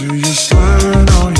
Do you slide all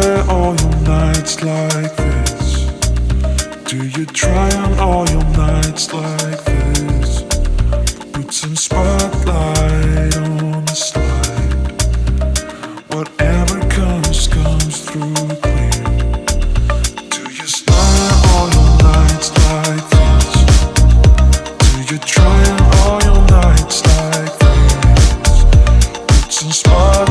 swear all your nights like this? Do you try on all your nights like this? Put some spotlight on the slide. Whatever comes, comes through clear. Do you star all your nights like this? Do you try on all your nights like this? Put some spotlight.